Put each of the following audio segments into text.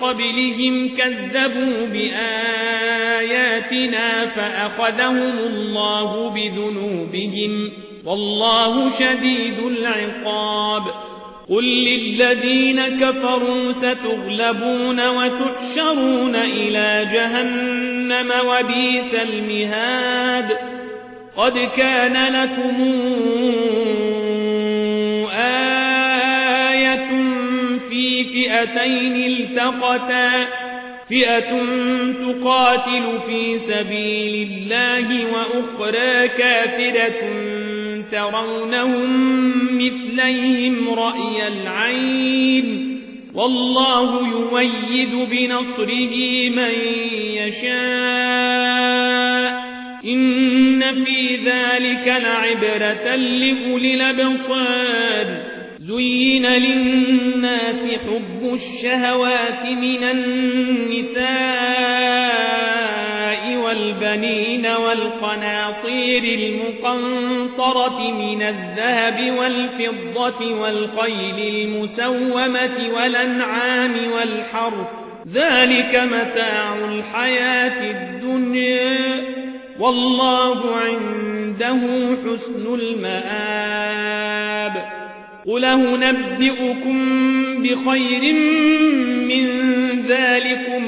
قبلهم كذبوا بآياتنا فأخذهم الله بذنوبهم والله شديد العقاب. قل للذين كفروا ستغلبون وتحشرون إلى جهنم وبيس المهاد. قد كان لكم فئتين التقتا. فئة تقاتل في سبيل الله وأخرى كافرة ترونهم مثليهم رأي العين. والله يويد بنصره من يشاء. إن في ذلك لعبرة لأولي الأبصار. زين للناس حب الشهوات من النساء والبنين والقناطير المقنطرة من الذهب والفضة والقيل المسومة والأنعام والحرف ذلك متاع الحياة الدنيا. والله عنده حسن المآب. قل نبئكم بخير من ذلكم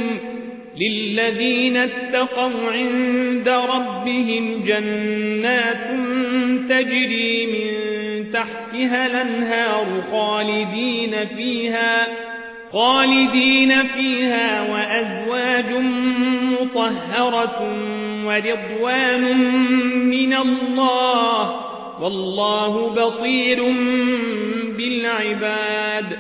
للذين اتقوا عند ربهم جنات تجري من تحتها الانهار خالدين فيها خالدين فيها وأزواج مطهرة ورضوان من الله والله بصير بالعباد.